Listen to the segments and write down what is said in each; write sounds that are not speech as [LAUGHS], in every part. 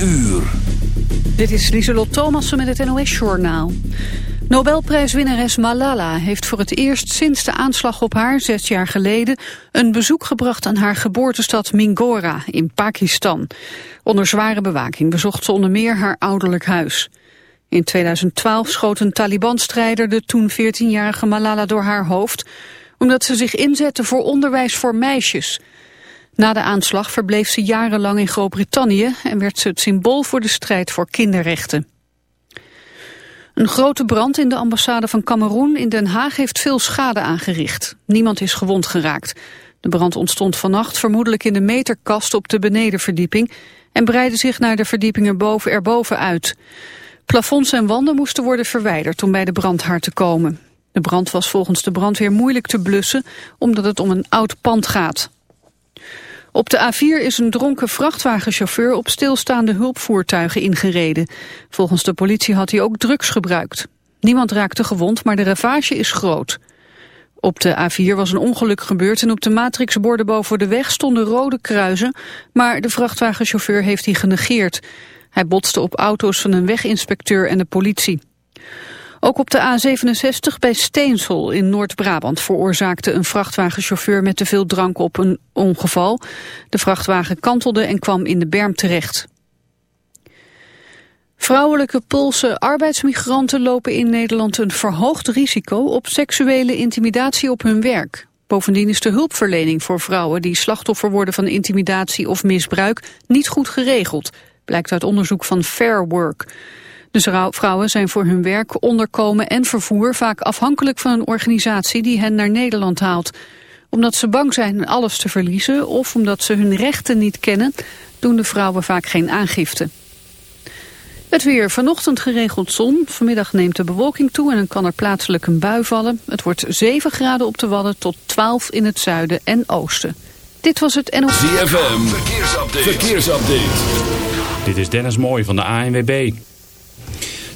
uur. Dit is Lieselot Thomassen met het NOS-journaal. Nobelprijswinnares Malala heeft voor het eerst sinds de aanslag op haar zes jaar geleden een bezoek gebracht aan haar geboortestad Mingora in Pakistan. Onder zware bewaking bezocht ze onder meer haar ouderlijk huis. In 2012 schoot een Taliban-strijder de toen 14-jarige Malala door haar hoofd omdat ze zich inzette voor onderwijs voor meisjes. Na de aanslag verbleef ze jarenlang in Groot-Brittannië en werd ze het symbool voor de strijd voor kinderrechten. Een grote brand in de ambassade van Cameroen in Den Haag heeft veel schade aangericht. Niemand is gewond geraakt. De brand ontstond vannacht vermoedelijk in de meterkast op de benedenverdieping en breidde zich naar de verdieping erboven, erboven uit. Plafonds en wanden moesten worden verwijderd om bij de brandhaard te komen. De brand was volgens de brandweer moeilijk te blussen omdat het om een oud pand gaat. Op de A4 is een dronken vrachtwagenchauffeur op stilstaande hulpvoertuigen ingereden. Volgens de politie had hij ook drugs gebruikt. Niemand raakte gewond, maar de ravage is groot. Op de A4 was een ongeluk gebeurd en op de matrixborden boven de weg stonden rode kruisen, maar de vrachtwagenchauffeur heeft die genegeerd. Hij botste op auto's van een weginspecteur en de politie. Ook op de A67 bij Steensel in Noord-Brabant veroorzaakte een vrachtwagenchauffeur met te veel drank op een ongeval. De vrachtwagen kantelde en kwam in de berm terecht. Vrouwelijke Poolse arbeidsmigranten lopen in Nederland een verhoogd risico op seksuele intimidatie op hun werk. Bovendien is de hulpverlening voor vrouwen die slachtoffer worden van intimidatie of misbruik niet goed geregeld, blijkt uit onderzoek van Fair Work. De vrouwen zijn voor hun werk, onderkomen en vervoer vaak afhankelijk van een organisatie die hen naar Nederland haalt. Omdat ze bang zijn alles te verliezen of omdat ze hun rechten niet kennen, doen de vrouwen vaak geen aangifte. Het weer vanochtend geregeld zon. Vanmiddag neemt de bewolking toe en dan kan er plaatselijk een bui vallen. Het wordt 7 graden op de Wadden tot 12 in het zuiden en oosten. Dit was het NOS. ZFM, verkeersupdate. verkeersupdate. Dit is Dennis Mooij van de ANWB.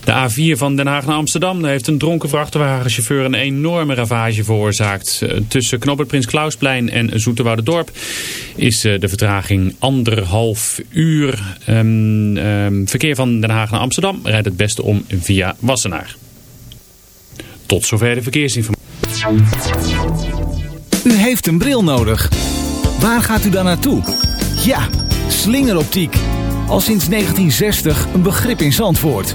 De A4 van Den Haag naar Amsterdam heeft een dronken vrachtwagenchauffeur een enorme ravage veroorzaakt. Eh, tussen Knobbert Prins Klausplein en Dorp is eh, de vertraging anderhalf uur. Um, um, verkeer van Den Haag naar Amsterdam rijdt het beste om via Wassenaar. Tot zover de verkeersinformatie. U heeft een bril nodig. Waar gaat u dan naartoe? Ja, slingeroptiek. Al sinds 1960 een begrip in Zandvoort.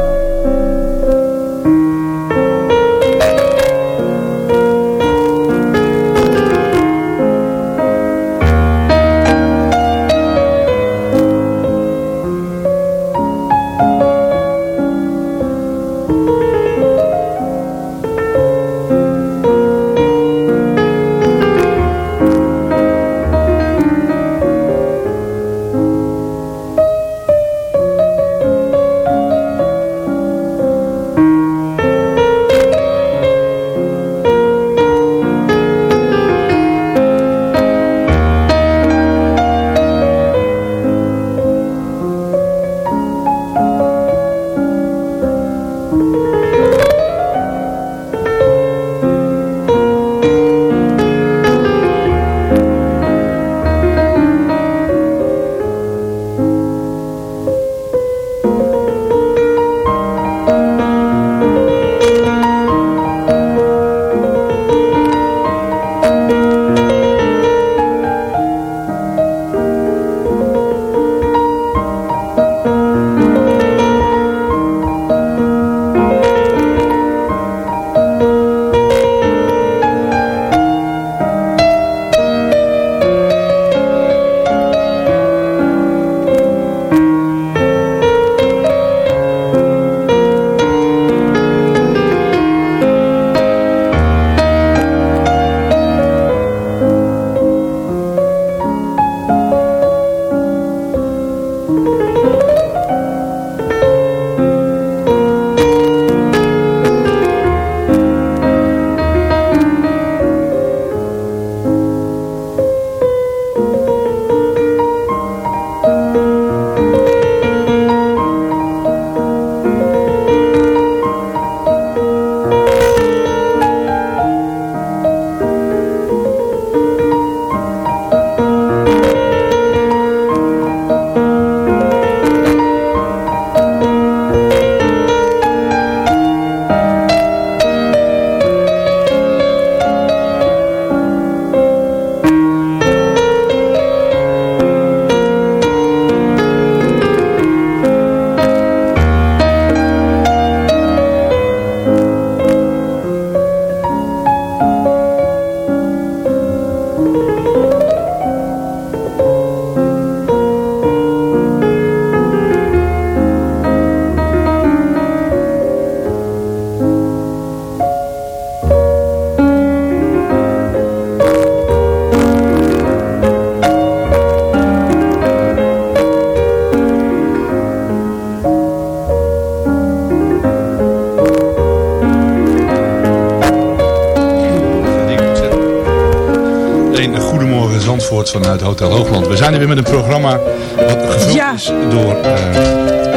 Vanuit Hotel Hoogland. We zijn er weer met een programma wat gevuld Ja. is door uh,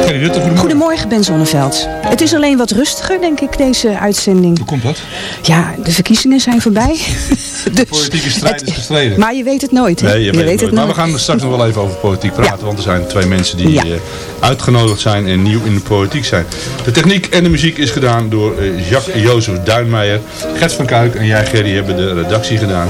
Gerry Rutte. Goedemorgen. Goedemorgen, Ben Zonneveld. Het is alleen wat rustiger, denk ik, deze uitzending. Hoe komt dat? Ja, de verkiezingen zijn voorbij. [LAUGHS] dus Politieke strijd is gestreden. Maar je weet het nooit, hè? Nee, je, weet, het nooit. Maar we gaan straks nog wel even over politiek praten. Want er zijn twee mensen die Ja. eh, uitgenodigd zijn en nieuw in de politiek zijn. De techniek en de muziek is gedaan door eh, Jacques-Jozef Duinmeijer. Gert van Kuik en jij Gerry hebben de redactie gedaan.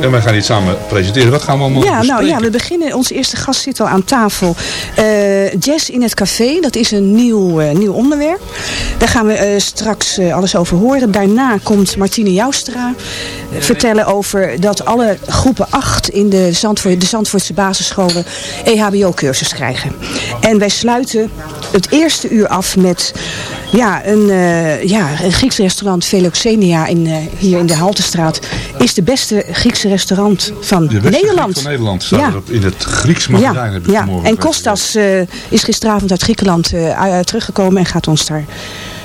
En wij gaan dit samen presenteren. Wat gaan we allemaal Ja, nou ja, we beginnen. Onze eerste gast zit al aan tafel. Eh, jazz in het café, dat is een nieuw, eh, nieuw onderwerp. Daar gaan we eh, straks alles over horen. Daarna komt Martine Joustra vertellen over dat alle groepen 8 in de, Zandvoort, de Zandvoortse basisscholen EHBO-cursus krijgen. En wij sluiten het eerste uur af met ja, een, eh, ja, een Grieks restaurant Veloxenia in, eh, hier in de Haltestraat. Is de beste Griekse restaurant van De beste Nederland. Griek van Nederland staat Ja. erop in het Grieks magazijn. heb ik ja. vanmorgen en. Kostas eh, is gisteravond uit Griekenland teruggekomen en gaat ons daar...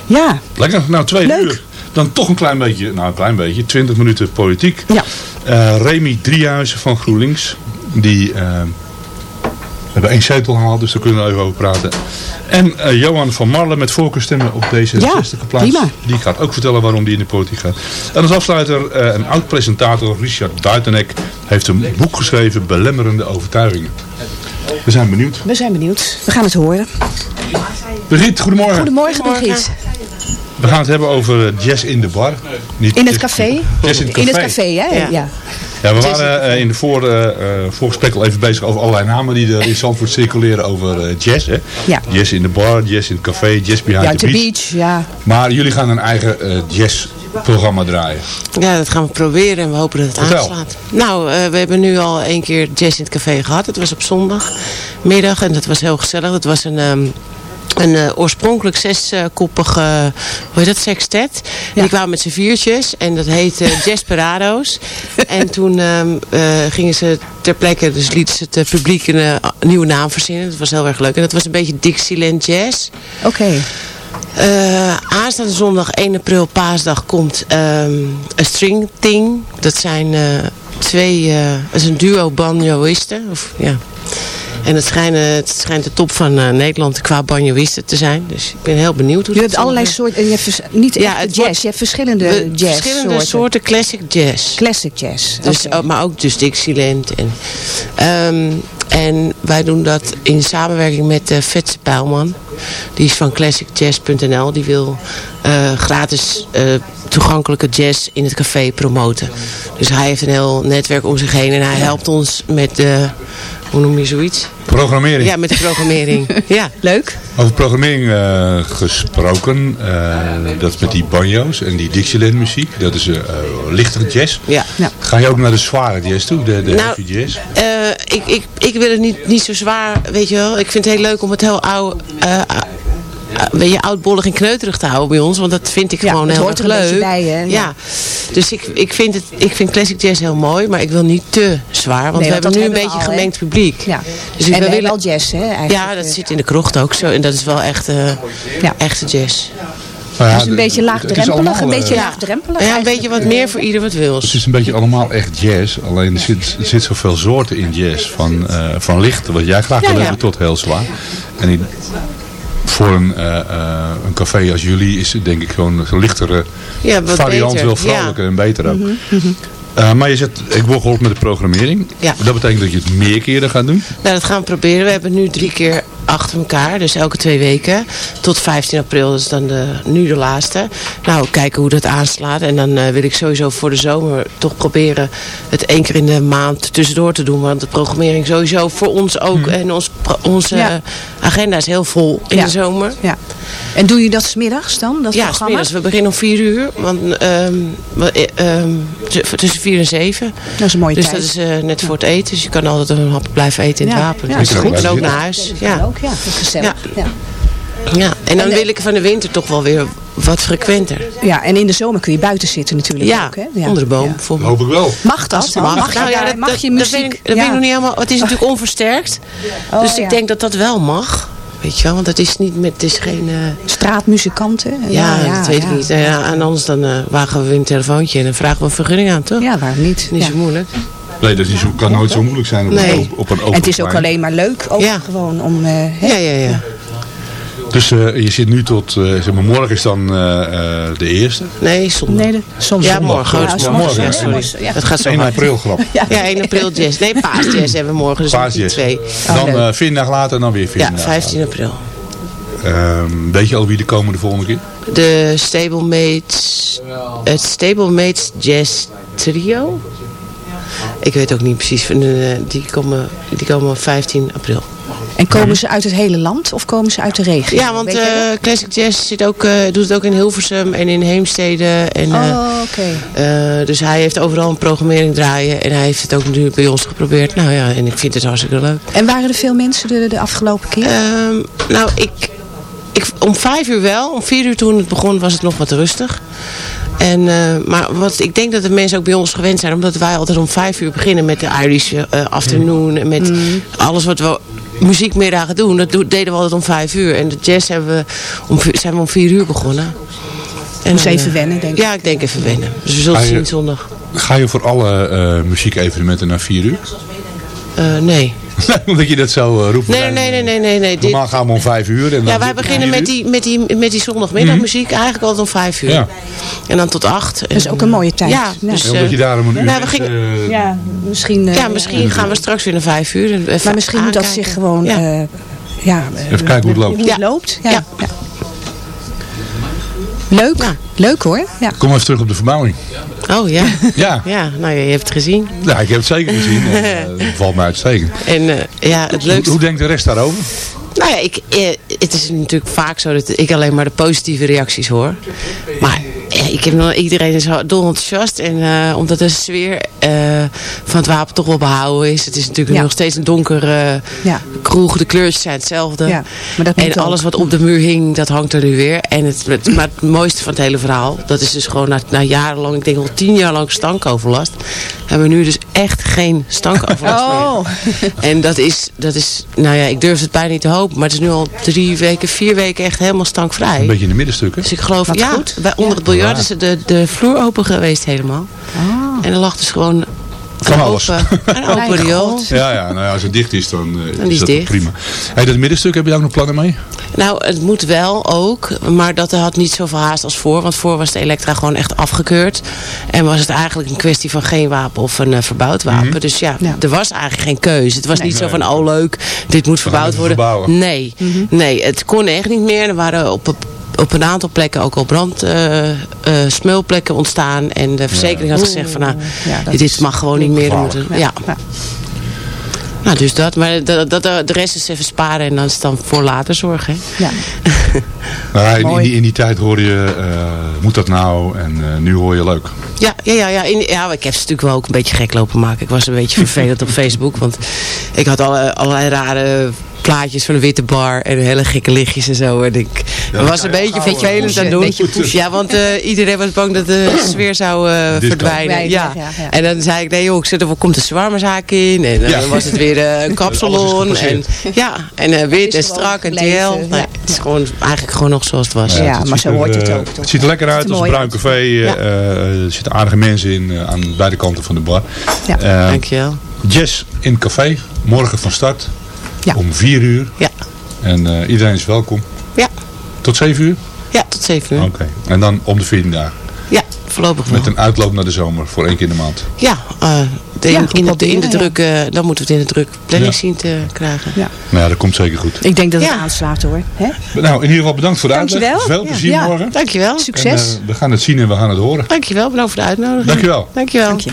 Ja, Lekker, nou twee Leuk. uur. Dan toch een klein beetje, nou een klein beetje, 20 minuten politiek. Ja. Remy Driehuizen van GroenLinks, die hebben één zetel gehaald, dus daar kunnen we even over praten. En eh, Johan van Marlen met voorkeurstemmen op deze Ja, 60 plaats. prima. Die gaat ook vertellen waarom die in de politiek gaat. En als afsluiter, eh, een oud-presentator, Richard Buitenek, heeft een boek geschreven, Belemmerende Overtuigingen. We zijn benieuwd. we zijn benieuwd. We gaan het horen. Brigitte, goedemorgen. Goedemorgen, Brigitte. We gaan het hebben over eh, jazz in de bar. Niet In het café. Jazz in het In café. het café, hè? Ja. Ja. Ja, we waren eh, in de voor, voorgesprek al even bezig over allerlei namen die er in Zandvoort circuleren over jazz. Hè? Ja. Jazz in de bar, jazz in het café, jazz behind Ja, the de beach. beach, ja. Maar jullie gaan een eigen eh, jazzprogramma draaien. Ja, dat gaan we proberen en we hopen dat het Vertel. aanslaat. Nou, eh, we hebben nu al één keer jazz in het café gehad. Dat was op zondagmiddag en dat was heel gezellig. Dat was een... ehm, een eh, oorspronkelijk zeskoppige, hoe heet dat, sextet. Ja. Die kwamen met z'n viertjes en dat heette [LAUGHS] Jazzparado's. en toen ehm, eh, gingen ze ter plekke, dus lieten ze het eh, publiek een nieuwe naam verzinnen. Dat was heel erg leuk. En dat was een beetje Dixieland Jazz. Oké. Eh, aanstaande zondag 1 april paasdag komt ehm een string thing. Dat zijn twee, dat is een duo banjoïsten. Of, ja. En het schijnt, het schijnt de top van eh, Nederland qua banjoïsten te zijn. Dus ik ben heel benieuwd hoe Je hebt allerlei zal soorten, je hebt vers- niet Ja, jazz, wordt- je hebt verschillende We- jazz Verschillende soorten classic jazz. Classic jazz. Dus, oh, maar ook dus Dixieland. En, ehm, en wij doen dat in samenwerking met uh, Vetse Pijlman. Die is van classicjazz.nl. Die wil eh, gratis eh, toegankelijke jazz in het café promoten. Dus hij heeft een heel netwerk om zich heen. En hij helpt ons met de... Hoe noem je zoiets? Programmering. Ja, met de programmering. [LAUGHS] ja. Leuk. Over programmering eh, gesproken, eh, dat is met die banjo's en die Dixieland muziek, dat is eh, lichtere jazz. Ja. Ja. Ga je ook naar de zware jazz toe, de, de Nou, heavy jazz? Eh, ik, ik, ik wil het niet, niet zo zwaar, weet je wel. Ik vind het heel leuk om het heel oude, eh, eh, weet je, oudbollig en kneuterig te houden bij ons. Want dat vind ik Ja, gewoon heel hoort erg er een leuk. beetje bij, hè? Ja. Ja. Dus ik, ik, vind het, ik vind classic jazz heel mooi, maar ik wil niet te zwaar. Want Nee, we want hebben dat nu een hebben beetje al, gemengd publiek. Ja. Dus en we we willen... wel jazz, hè? Eigenlijk. Ja, dat Eh, zit in de krocht ook zo. En dat is wel echt eh, Ja. echte jazz. Nou ja, Het is een de- beetje laagdrempelig, allemaal, een eh, beetje Ja, laagdrempelig. ja een beetje wat meer voor ieder wat wil. Het is een beetje allemaal echt jazz, alleen er zit, er zit zoveel soorten in jazz. Van, eh, van licht, wat jij graag Ja, wil ja. hebben, tot heel zwaar. En in- voor een, eh, eh, een café als jullie is het denk ik gewoon een lichtere Ja, wat variant, beter. wel vrolijker Ja. en beter ook. Eh, maar je zegt, ik word geholpen met de programmering. Ja. Dat betekent dat je het meer keren gaat doen. Nou, dat gaan we proberen. We hebben nu drie keer achter elkaar, dus elke twee weken. Tot 15 april, dat is dan de, nu de laatste. Nou, kijken hoe dat aanslaat. En dan eh, wil ik sowieso voor de zomer toch proberen het één keer in de maand tussendoor te doen. Want de programmering sowieso voor ons ook. En ons, onze Ja. agenda is heel vol in Ja. de zomer. Ja. En doe je dat smiddags dan, dat Ja, programma? smiddags. We beginnen om vier uur. Want, ehm, eh, ehm, tussen vier en zeven. Dat is een mooie Dus tijd. dat is eh, net voor het eten. Dus je kan altijd een hap blijven eten in het wapen. Ja, Dus is goed. En ook naar huis. Ja. Ja. Ook, ja. Dat is gezellig. Ja. Ja, en dan En de- wil ik van de winter toch wel weer wat frequenter. Ja. en in de zomer kun je buiten zitten natuurlijk Ja, ook. Hè? Ja. onder de boom Ja. hoop ik wel. Mag dat? Mag, Mag, nou, je, ja, daar- dat, mag dat- je dat muziek? weet ik, dat ja. weet ik nog niet helemaal. Het is natuurlijk onversterkt. Oh, dus ik ja. denk dat dat wel mag. Weet je wel, want het is niet met, het is geen... eh, Straatmuzikanten. ja, dat weet ja. ik niet. Ja, en anders dan eh, wagen we weer een telefoontje en dan vragen we een vergunning aan, toch? Ja, waarom niet? Niet Ja. zo moeilijk. Nee, dat is, kan nooit zo moeilijk zijn op, Nee. op, op een open En het is ook plein. alleen maar leuk, ook Ja. gewoon om... eh, hè? Ja, ja, ja. Dus eh, je zit nu tot, eh, zeg maar, morgen is dan eh, eh, de eerste. Nee, zondag. Nee, de, soms Ja, morgen. Ja, morgen, ja, ja. Dat gaat zo 1 hard. april grap. [LAUGHS] Ja. Ja, 1 april jazz. Nee, paasjazz hebben we morgen. Dus Paasjes. die twee. dan leuk. eh 14 dagen later en dan weer 14 Ja, dagen 15 april. Ehm, weet je al wie er komen de volgende keer? De Stablemates, het Stablemates Jazz Trio. Ik weet ook niet precies. de- Die komen, die komen op 15 april. En komen ze uit het hele land of komen ze uit de regio? Ja, want eh, Classic Jazz zit ook, eh, doet het ook in Hilversum en in Heemstede. En, eh, Oh, oké. eh, dus hij heeft overal een programmering draaien. En hij heeft het ook nu bij ons geprobeerd. Nou ja, en ik vind het hartstikke leuk. En waren er veel mensen de, de afgelopen keer? Ehm, nou, ik, ik, om vijf uur wel. Om vier uur toen het begon was het nog wat rustig. En, eh, maar wat, ik denk dat de mensen ook bij ons gewend zijn. Omdat wij altijd om vijf uur beginnen met de Irish eh, afternoon. En met alles wat we muziekmiddagen doen. Dat do- deden we altijd om vijf uur. En de jazz hebben we om, zijn we om vier uur begonnen. En Moest dan, even eh, wennen, denk ik. Ja, ik denk even wennen. Dus we zullen je- zien zondag. Ga je voor alle eh muziekevenementen naar 4 uur? Eh, nee. [LAUGHS] Omdat je dat zo eh, roept. Nee, nee, nee, nee, nee. nee. Dit, Normaal gaan we om 5 uur. En dan Ja, wij beginnen met die, met die, met die zondagmiddagmuziek eigenlijk altijd om vijf uur. Ja. En dan tot acht. Dat is ook een mooie tijd. Ja, dus, Ja, omdat je daarom een uur nou, we is, gingen- eh, Ja, misschien... eh, ja, misschien gaan we straks weer naar vijf uur. Maar misschien moet dat zich gewoon... Ja. eh, ja, eh, Even kijken hoe het loopt. Hoe het loopt. Ja. Ja. ja. Leuk. Ja. Leuk hoor. Ja. Kom even terug op de verbouwing. Oh ja. Ja, [LAUGHS] Ja, nou je hebt het gezien. ja ik heb het zeker gezien. En, [LAUGHS] eh, dat valt me uitstekend. En eh, ja, het Hoe, leukste... hoe denkt de rest daarover? Nou ja, ik, eh, het is natuurlijk vaak zo dat ik alleen maar de positieve reacties hoor. Maar ik heb nog, iedereen is dol enthousiast. En eh, omdat de sfeer eh, van het wapen toch wel behouden is. Het is natuurlijk Ja. nog steeds een donkere Ja. kroeg. De kleurtjes zijn hetzelfde. Ja, maar dat en ook. alles wat op de muur hing, dat hangt er nu weer. En het, het- maar het mooiste van het hele verhaal, dat is dus gewoon na, na jarenlang, ik denk al tien jaar lang stankoverlast. Hebben we nu dus echt geen stankoverlast [LAUGHS] meer. Oh. En dat is, dat is, nou ja, ik durf het bijna niet te hopen. Maar het is nu al drie weken, vier weken echt helemaal stankvrij. Een beetje in de middenstukken. Dus ik geloof, Wat ja, goed. Bij, onder het biljart is de, de vloer open geweest helemaal. Ah. En er lag dus gewoon Van een alles. open, een open Mijn riool. Ja, ja nou ja, als het dicht is, dan, eh, is is dat dicht. prima. Hey, dat middenstuk, heb je daar ook nog plannen mee? Nou, het moet wel ook, maar dat had niet zoveel haast als voor. Want voor was de Elektra gewoon echt afgekeurd. En was het eigenlijk een kwestie van geen wapen of een eh, verbouwd wapen. Mhm. Dus ja, Ja. er was eigenlijk geen keuze. Het was niet zo van, oh leuk, dit moet verbouwd worden. verbouwen. Nee, nee, het kon echt niet meer. Er waren op, op, een aantal plekken ook al brand, eh, eh, smulplekken ontstaan. En de verzekering had gezegd van, nou, dit is mag gewoon niet meer. Er moeten- ja. Ja. Nou, dus dat. Maar dat, dat, de rest is even sparen en dan is het dan voor later zorgen. hè. Ja. [LAUGHS] Nou, in, die, in die tijd hoorde je, eh, moet dat nou? En eh, nu hoor je leuk. Ja, ja, ja, ja, in, ja, ik heb ze natuurlijk wel ook een beetje gek lopen maken. Ik was een beetje vervelend op Facebook. Want ik had alle, allerlei rare plaatjes van een witte bar en hele gekke lichtjes en zo. En ik was een beetje vervelend aan doen. Ja, want eh, iedereen was bang dat de sfeer zou eh, verdwijnen. Ja. Ja, ja. En dan zei ik, nee joh, ik zit er, er komt een zwarmerzaak in. En Ja. dan was het weer eh, een kapsalon. En, ja, en eh, wit en strak en TL. ja. het is gewoon eigenlijk gewoon nog zoals het was. Ja, het maar zo er, hoort het ook, toch? Het ziet er lekker uit als een bruin café. eh, er zitten aardige mensen in aan beide kanten van de bar. Ja. Dankjewel. jazz in café. Morgen van start. Ja. Om 4 uur. Ja. En eh, iedereen is welkom. Ja. Tot 7 uur? ja, tot zeven uur. Oké. En dan om de 14 dagen. Ja, voorlopig wel. Met een uitloop naar de zomer. Voor één keer in de maand. Ja, eh, de- Ja, in, de, in druk, eh, dan moeten we het in de druk planning Ja. zien te krijgen. Ja. Nou ja, dat komt zeker goed. Ik denk dat het Ja. aanslaat hoor. Hè? Nou, in ieder geval bedankt voor de uitleg. Dankjewel. Veel plezier Ja. morgen. Dankjewel. Succes. En, we gaan het zien en we gaan het horen. Dankjewel, bedankt voor de uitnodiging. Dankjewel. Dankjewel. Dank je.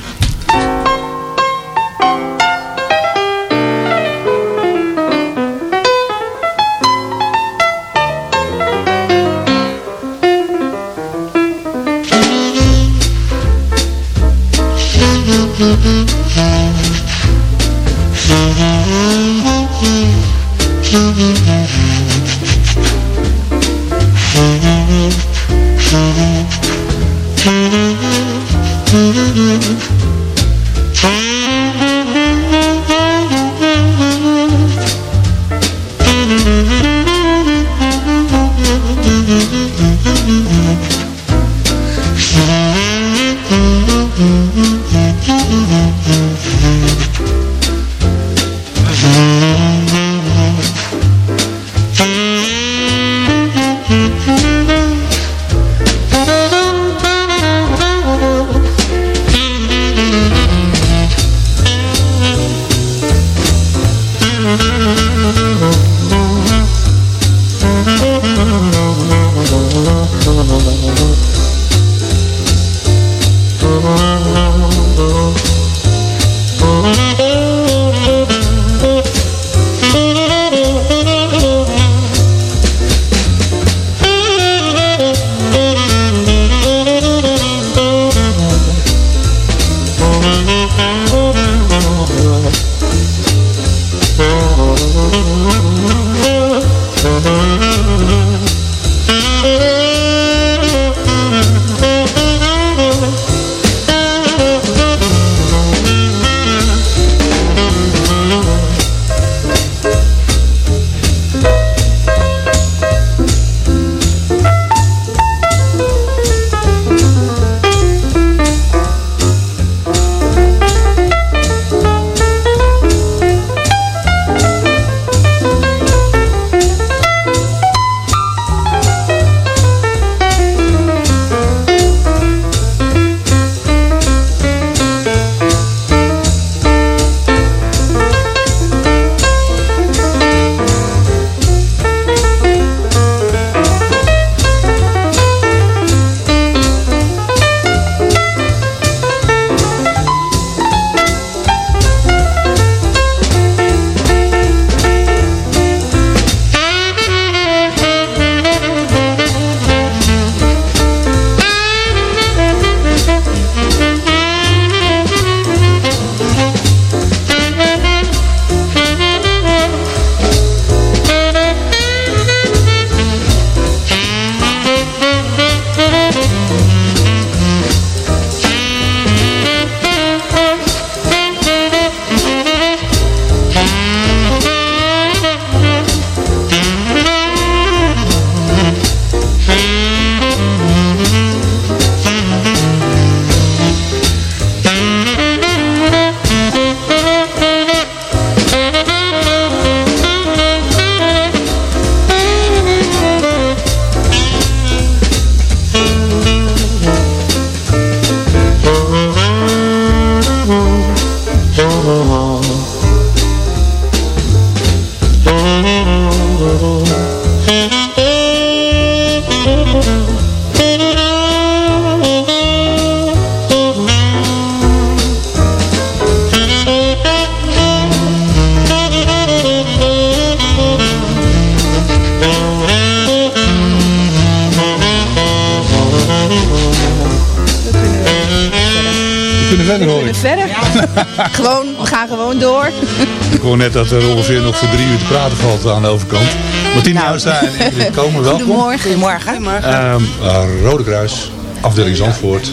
Verder hoor ik. Verder. [LAUGHS] gewoon, we gaan gewoon door. [LAUGHS] Ik hoor net dat er ongeveer nog voor drie uur te praten valt aan de overkant. Martine Nou. En Ingrid Komen, welkom. Goedemorgen. Goedemorgen. Ehm, eh, Rode Kruis, afdeling Zandvoort.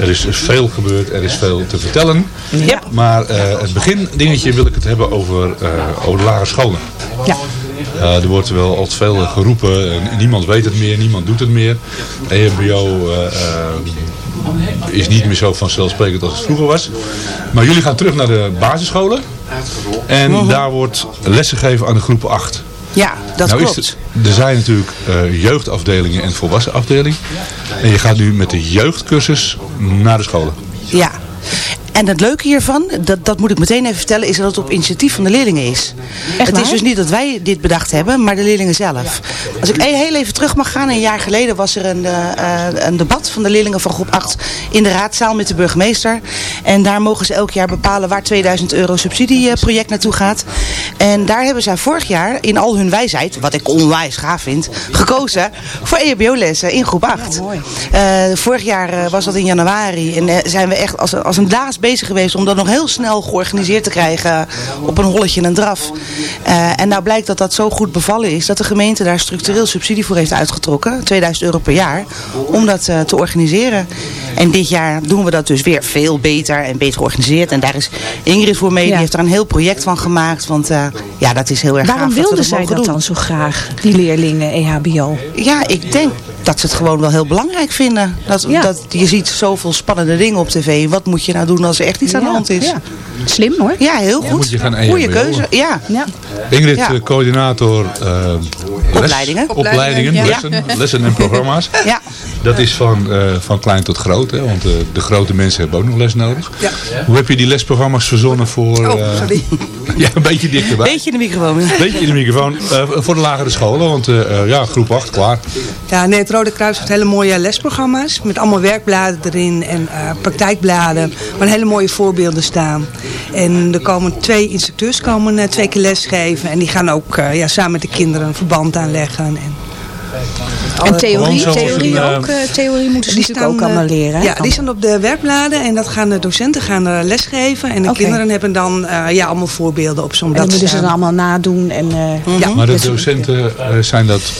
Er is veel gebeurd, er is veel te vertellen. Ja. Maar eh, het begin dingetje wil ik het hebben over, eh, over de lagere scholen. Ja. Er wordt wel al veel geroepen, en niemand weet het meer, niemand doet het meer. EHBO eh, eh, is niet meer zo vanzelfsprekend als het vroeger was. Maar jullie gaan terug naar de basisscholen. En daar wordt lessen gegeven aan de groep 8. Ja, dat nou klopt. Is er zijn natuurlijk eh, jeugdafdelingen en volwassen afdeling. En je gaat nu met de jeugdcursus naar de scholen. Ja. En het leuke hiervan, dat, dat moet ik meteen even vertellen, is dat het op initiatief van de leerlingen is. het is dus niet dat wij dit bedacht hebben, maar de leerlingen zelf. Als ik heel even terug mag gaan, een jaar geleden was er een, eh, eh, een debat van de leerlingen van groep 8 in de raadzaal met de burgemeester. En daar mogen ze elk jaar bepalen waar 2000 euro subsidieproject naartoe gaat. En daar hebben zij vorig jaar in al hun wijsheid, wat ik onwijs gaaf vind, gekozen voor EHBO-lessen in groep 8. Eh, vorig jaar was dat in januari en zijn we echt als, als een daas bezig geweest om dat nog heel snel georganiseerd te krijgen op een holletje en een draf. Eh, en nou blijkt dat dat zo goed bevallen is dat de gemeente daar structureel subsidie voor heeft uitgetrokken, 2000 euro per jaar, om dat eh, te organiseren. En dit jaar doen we dat dus weer veel beter en beter georganiseerd. En daar is Ingrid voor mee, die heeft er een heel project van gemaakt, want eh, ja, dat is heel erg Waarom gaaf dat wilden zij dat doen. dan zo graag, die leerlingen EHBO? Ja, ik denk dat ze het gewoon wel heel belangrijk vinden. Dat, Ja. dat, je ziet zoveel spannende dingen op tv. Wat moet je nou doen als er echt iets aan de hand is? ja. Slim hoor. Ja, heel goed. moet je gaan Goeie EHBO. keuze. Ja. Ja. Ingrid, Ja. eh, coördinator eh, les- Opleidingen. opleidingen, Ja. lessen, lessen en programma's. Ja. [LAUGHS] Dat is van, eh, van klein tot groot, hè, want eh, de grote mensen hebben ook nog les nodig. Hoe heb je die lesprogramma's verzonnen voor... Oh, eh, sorry. [LAUGHS] ja, een beetje dichterbij. Beetje in de microfoon. Beetje in de microfoon. Eh, voor de lagere scholen, want eh, eh, ja, groep 8, klaar. Ja, nee, het Rode Kruis heeft hele mooie lesprogramma's. Met allemaal werkbladen erin en eh, praktijkbladen. Waar hele mooie voorbeelden staan. En er komen twee instructeurs komen eh, twee keer lesgeven. En die gaan ook eh, ja, samen met de kinderen een verband aanleggen. En, En theorie, theorie een, ook. eh, theorie moeten ze die natuurlijk ook staan, eh, allemaal leren. hè? Ja, die staan op de werkbladen. En dat gaan de docenten gaan er lesgeven. En de kinderen hebben dan eh, ja, allemaal voorbeelden op zo'n En dat blad moeten ze dan allemaal nadoen. En, eh, Ja. Maar de docenten, eh, zijn dat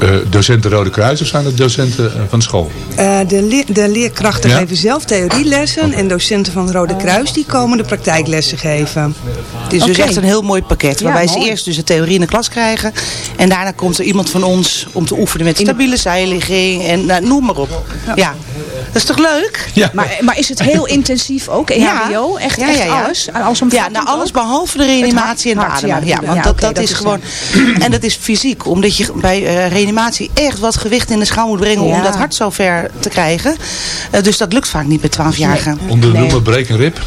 eh, docenten Rode Kruis of zijn dat docenten eh, van de school? Eh, de, de leerkrachten Ja? geven zelf theorielessen. En docenten van het Rode Kruis die komen de praktijklessen geven. Het is dus echt een heel mooi pakket. Ja, Waarbij ze mooi. eerst dus de theorie in de klas krijgen. En daarna komt er iemand van ons om te oefenen met stabiele zijligging. En nou, noem maar op. Ja. Dat is toch leuk? Ja. maar, maar is het heel intensief ook, EHBO? Echt, Ja, echt ja, ja. alles? Alles Ja, nou alles ook? behalve de reanimatie en Het ademen. ja, want ja, dat, dat, dat is is, gewoon... En dat is fysiek. Omdat je bij eh, reanimatie echt wat gewicht in de schaal moet brengen... Ja. om dat hart zo ver te krijgen. Eh, dus dat lukt vaak niet bij 12-jarigen. Onder de Nee. noemer breek een rib,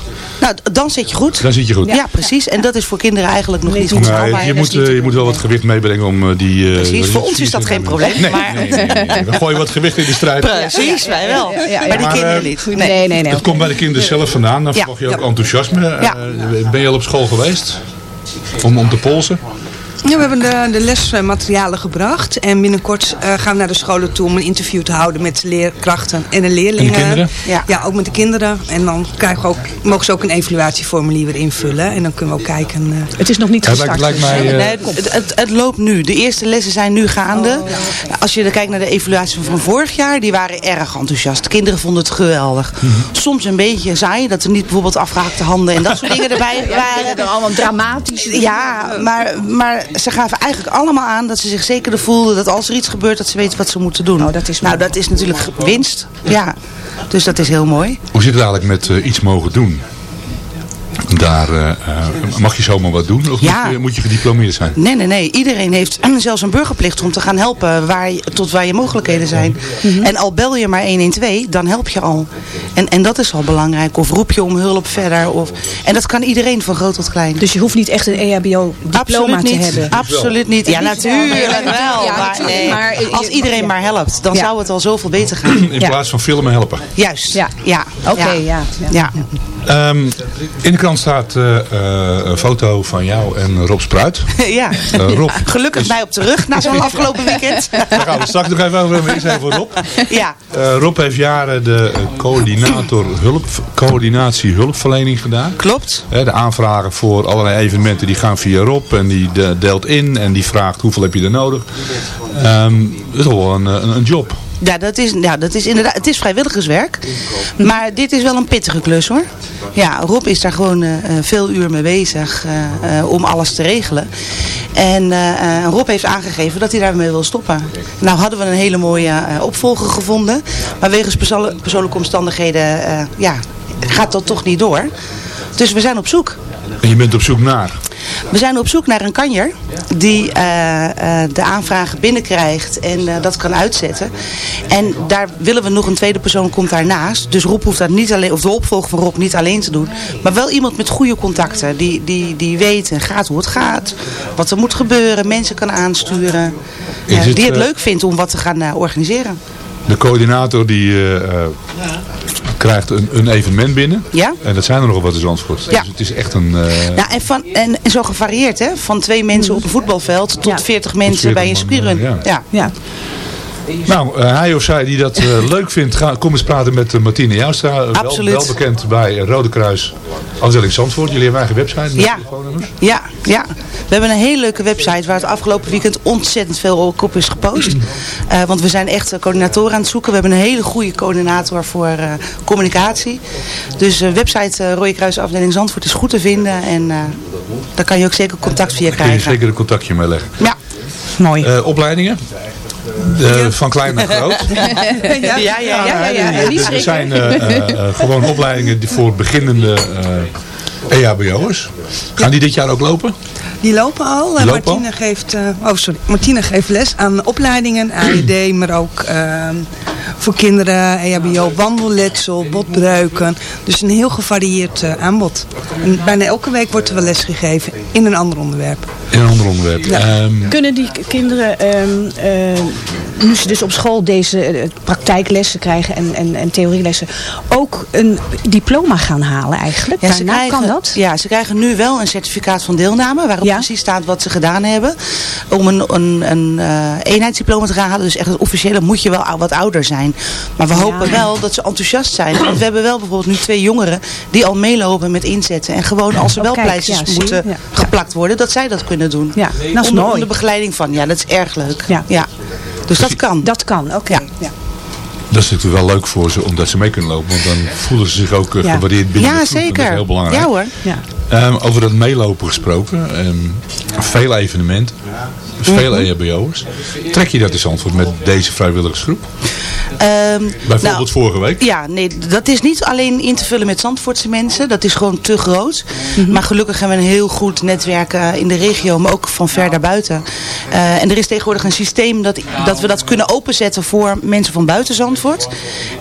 Nou, dan zit je goed. dan zit je goed. Ja, precies. En dat is voor kinderen eigenlijk nog niet goed je, moet, eh, je moet wel wat gewicht meebrengen om eh, die... eh, Precies, voor ons is dat geen probleem. Nee, maar... nee, nee, nee, nee. We gooien wat gewicht in de strijd. Precies, wij wel. ja, ja. Maar die kinderen eh, niet. Nee, nee, nee. Het komt bij de kinderen zelf vandaan, dan Ja. verwacht je ook Ja. enthousiasme. Eh, ben je al op school geweest? Om, om te polsen? Ja, we hebben de, de lesmaterialen gebracht. En binnenkort eh, gaan we naar de scholen toe om een interview te houden met de leerkrachten en de leerlingen. kinderen? Ja. ook met de kinderen. En dan krijgen we ook, mogen ze ook een evaluatieformulier weer invullen. En dan kunnen we ook kijken. eh, Het is nog niet Ja, gestart. lijkt, lijkt mij... eh, Nee, het, het, het loopt nu. De eerste lessen zijn nu gaande. Als je kijkt naar de evaluatie van vorig jaar, die waren erg enthousiast. De kinderen vonden het geweldig. Soms een beetje saai, dat er niet bijvoorbeeld afgehaakte handen en dat soort dingen erbij waren. allemaal dramatisch. Ja, maar, maar ze gaven eigenlijk allemaal aan dat ze zich zeker voelden dat als er iets gebeurt, dat ze weten wat ze moeten doen. Oh, dat is nou, dat is natuurlijk winst. Ja, dus dat is heel mooi. Hoe zit het eigenlijk met eh, iets mogen doen? Daar eh, eh, mag je zomaar wat doen of Ja. moet, je, moet je gediplomeerd zijn? Nee, nee, nee. Iedereen heeft [CLEARS THROAT] zelfs een burgerplicht om te gaan helpen waar je, tot waar je mogelijkheden zijn. Mhm. En al bel je maar 112, dan help je al. En, en dat is al belangrijk. Of roep je om hulp verder. Of, en dat kan iedereen van groot tot klein. Dus je hoeft niet echt een EHBO-diploma te hebben. Absoluut niet. Ja, Niet natuurlijk wel. Ja, maar, natuurlijk, nee. maar, Als iedereen maar helpt, dan Ja. zou het al zoveel beter gaan. [CLEARS THROAT] In plaats van filmen helpen. Juist. Ja. ja. Oké, ja. ja. ja. Ehm, in de krant staat eh, eh, een foto van jou en Rob Spruit. [LAUGHS] ja. Eh, Rob. Gelukkig mij op de rug na zo'n [LAUGHS] afgelopen weekend. [LAUGHS] Daar gaan we straks nog even over hebben. Even voor Rob. ja. Rob heeft jaren de coördinator hulp, coördinatie hulpverlening gedaan. Klopt. De aanvragen voor allerlei evenementen die gaan via Rob en die de- deelt in en die vraagt hoeveel heb je er nodig. Ehm, dat is wel een, een, een job. Ja, dat is, ja, dat is inderdaad, het is vrijwilligerswerk. Maar dit is wel een pittige klus hoor. Ja, Rob is daar gewoon eh, eh, veel uur mee bezig eh, om alles te regelen. En Rob heeft aangegeven dat hij daarmee wil stoppen. Nou hadden we een hele mooie opvolger gevonden. Maar wegens persoon- persoonlijke omstandigheden ja, gaat dat toch niet door. Dus we zijn op zoek. En je bent op zoek naar. We zijn op zoek naar een kanjer die eh, eh, de aanvragen binnenkrijgt en eh, dat kan uitzetten. En daar willen we nog een tweede persoon komt daarnaast. Dus Rob hoeft dat niet alleen, of de opvolger van Rob niet alleen te doen. Maar wel iemand met goede contacten. Die, die, die weet en gaat hoe het gaat. Wat er moet gebeuren. Mensen kan aansturen. Het, die het leuk vindt om wat te gaan organiseren. De coördinator die krijgt een, een evenement binnen. Ja. En dat zijn er nogal wat in Zandvoort. Ja. Dus het is echt een... eh, Ja, en, van, en, en zo gevarieerd, hè? Van twee mensen op een voetbalveld tot 40 mensen bij een 40 man, speedrun. ja. ja. Nou, eh, hij of zij die dat eh, [LAUGHS] leuk vindt, ga, kom eens praten met uh, Martine Joustra. Eh, wel, Absoluut. wel bekend bij eh, Rode Kruis, afdeling Zandvoort. Jullie hebben eigen website met Ja. telefoonnummers. Ja, ja, we hebben een hele leuke website waar het afgelopen weekend ontzettend veel op is gepost. [CLEARS THROAT] Eh, want we zijn echt eh, coördinatoren aan het zoeken. We hebben een hele goede coördinator voor eh, communicatie. Dus de website eh Rode Kruis afdeling Zandvoort is goed te vinden. En eh, daar kan je ook zeker contact via Daar kun je krijgen. zeker een contactje mee leggen. Ja. Mooi. Eh, opleidingen? Van klein naar groot. [LAUGHS] Ja, ja, ja. ja. Er- zijn eh, eh, eh, gewoon opleidingen voor beginnende eh EHBO'ers. Gaan die dit jaar ook lopen? Die lopen al. Die Martine, Geeft, oh, sorry. Martine geeft les aan opleidingen, AED, maar ook ehm, voor kinderen, EHBO, wandelletsel, botbreuken. Dus een heel gevarieerd eh, aanbod. En bijna elke week wordt er wel les gegeven in een ander onderwerp. In een ander onderwerp. Ja. Ehm, Kunnen die kinderen, ehm, eh, nu ze dus op school deze eh, praktijklessen krijgen en, en, en theorielessen, ook een diploma gaan halen eigenlijk? Ja, ze Daarna krijgen, kan dat? Ja, ze krijgen nu wel een certificaat van deelname. Waarop Ja. precies staat wat ze gedaan hebben. Om een, een, een eenheidsdiploma te gaan halen. Dus echt het officiële moet je wel wat ouder zijn. Maar we hopen wel dat ze enthousiast zijn. Want we hebben wel bijvoorbeeld nu twee jongeren die al meelopen met inzetten. En gewoon als er Oh, wel kijk, pleisters ja, moeten Ja. geplakt worden. Dat zij dat kunnen doen. Ja, dat is onder, mooi. onder begeleiding van. Ja, dat is erg leuk. Ja. Dus dat kan. Dat kan, oké. Ja. Ja. dat is natuurlijk wel leuk voor ze, omdat ze mee kunnen lopen. Want dan voelen ze zich ook eh, Ja. gewaardeerd binnen Ja, de groep. en Dat zeker. is heel belangrijk. Ja hoor. Ja. Ehm, over dat meelopen gesproken. ehm, veel evenementen. Veel Mhm. EHBO'ers. Trek je dat eens antwoord met deze vrijwilligersgroep? Ehm, Bijvoorbeeld nou, vorige week. Ja, nee, dat is niet alleen in te vullen met Zandvoortse mensen. Dat is gewoon te groot. Maar gelukkig hebben we een heel goed netwerk eh, in de regio, maar ook van ver daarbuiten. Eh, en er is tegenwoordig een systeem dat, dat we dat kunnen openzetten voor mensen van buiten Zandvoort.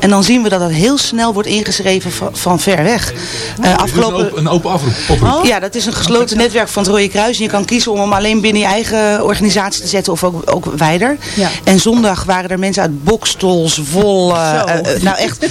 En dan zien we dat dat heel snel wordt ingeschreven van, van ver weg. Eh, afgelopen... Een open, een open afroep. oproep. Ja, dat is een gesloten netwerk van het Rode Kruis. En je kan kiezen om hem alleen binnen je eigen organisatie te zetten of ook, ook wijder. Ja. En zondag waren er mensen uit Bokstols, Vol, eh, Zo. eh, nou echt, eh,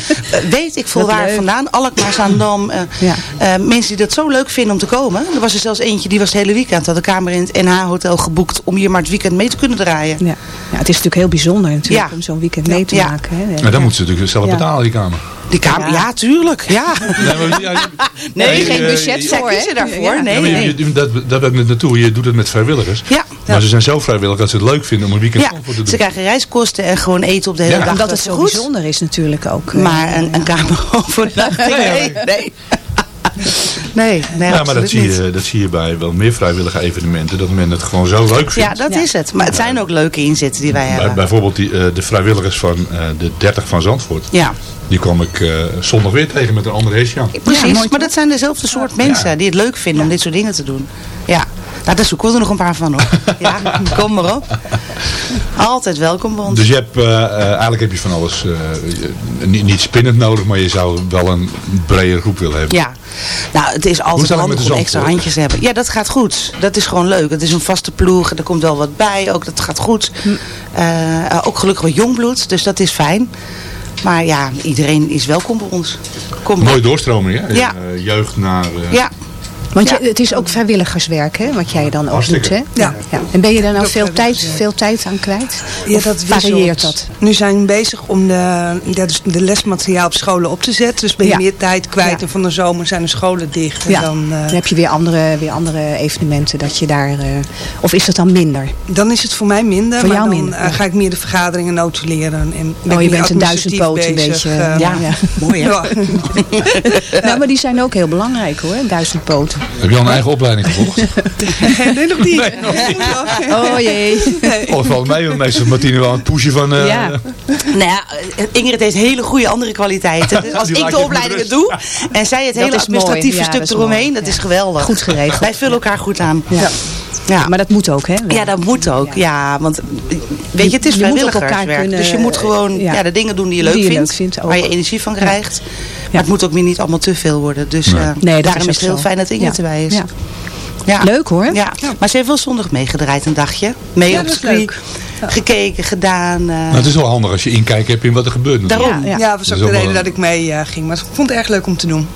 weet ik veel waar leuk. vandaan. Alkmaar, Zaandam. eh, Ja. eh, mensen die dat zo leuk vinden om te komen. Er was er zelfs eentje, die was het hele weekend. Had de kamer in het NH-hotel geboekt om hier maar het weekend mee te kunnen draaien. Ja. ja, het is natuurlijk heel bijzonder natuurlijk Ja. om zo'n weekend mee te Ja. maken. Hè. Maar dan moeten ze natuurlijk zelf Ja. betalen, die kamer. Die kamer, ja, Ja. tuurlijk. Ja. Nee, maar, ja, [LAUGHS] Nee, Nee, geen eh, budget je- voor, hè? daarvoor. Ja. Nee, ja, maar je- nee. je- dat, dat wil ik net naartoe. Je doet het met vrijwilligers. Ja. Maar ze zijn zo vrijwillig dat ze het leuk vinden om een weekend Ja, Zandvoort te doen. ze krijgen reiskosten en gewoon eten op de hele Ja. dag. Omdat Dat het is zo goed. bijzonder is natuurlijk ook. eh. Maar een, een kamer [LAUGHS] overnachting, nee, nee. [LAUGHS] Nee, nee, Ja, maar dat zie, je, dat zie je bij wel meer vrijwillige evenementen. Dat men het gewoon zo leuk vindt. Ja, dat is het. Maar het zijn ook leuke inzetten die wij hebben. bijvoorbeeld die, eh, de vrijwilligers van eh, de 30 van Zandvoort. Ja, Die kwam ik eh, zondag weer tegen met een andere hesje. precies. maar dat zijn dezelfde soort mensen die het leuk vinden om dit soort dingen te doen. Ja, nou, daar zoeken we er nog een paar van hoor. [LAUGHS] Ja, kom maar op. [LAUGHS] Altijd welkom bij ons. Dus je hebt, eh, eh, eigenlijk heb je van alles, eh, niet, niet spinnend nodig, maar je zou wel een bredere groep willen hebben. Ja, nou het is altijd handig om extra handjes te hebben. Ja, dat gaat goed. Dat is gewoon leuk. Het is een vaste ploeg. Er komt wel wat bij. Ook dat gaat goed. Hm. Eh, ook gelukkig wat jongbloed. Dus dat is fijn. Maar ja, iedereen is welkom bij ons. Kom Mooie doorstroming, hè? Ja. Eh, jeugd naar... eh, Ja. Want je, het is ook vrijwilligerswerk, hè, wat jij dan ook Hartstikke. doet, hè? Ja. En ben je daar nou veel tijd, veel tijd aan kwijt? Ja, dat varieert dat? Nu zijn we bezig om de, ja, dus de lesmateriaal op scholen op te zetten. Dus ben je Ja. meer tijd kwijt. Ja. En van de zomer zijn de scholen dicht. En Ja, dan, eh, dan heb je weer andere, weer andere evenementen dat je daar... eh, of is dat dan minder? dan is het voor mij minder. Voor maar jou dan minder, eh, ja. ga ik meer de vergaderingen notuleren. En ben Oh, je bent een duizendpoot een beetje, eh, Ja, Ja. [LAUGHS] mooi hè? ja. [LAUGHS] Nou, maar die zijn ook heel belangrijk hoor, duizend poten. Heb je al een eigen opleiding gevolgd? [LAUGHS] nee, nog niet. Oh jee. Oh, valt mij wel meestal Martine wel aan het pushen van... eh, Ja. Nou ja, Ingrid heeft hele goede andere kwaliteiten. Dus [LAUGHS] als ik de opleidingen doe en zij het Dat hele administratieve Ja, stuk eromheen, dat Ja. is geweldig. Goed geregeld. Wij vullen elkaar goed aan. Ja. Ja. Maar dat moet ook, hè? Ja, dat moet ook. Ja, want weet je, het is vrijwilligerswerk. dus je moet gewoon ja. ja. de dingen doen die je leuk Die je vindt. leuk vindt ook. waar je energie van krijgt. Maar het moet ook weer niet allemaal te veel worden. Dus Nee. eh, Nee, daarom is het heel zo. fijn dat Ja. erbij is. Ja. Ja. Leuk hoor. Ja. maar ze heeft wel zondag meegedraaid een dagje. Mee Ja, op circuit. Gekeken, gedaan. eh, Nou, het is wel handig als je inkijkt hebt in wat er gebeurt natuurlijk. daarom. Ja. Ja, dat was ook de reden wel- dat ik mee eh, ging. Maar ik vond het erg leuk om te doen.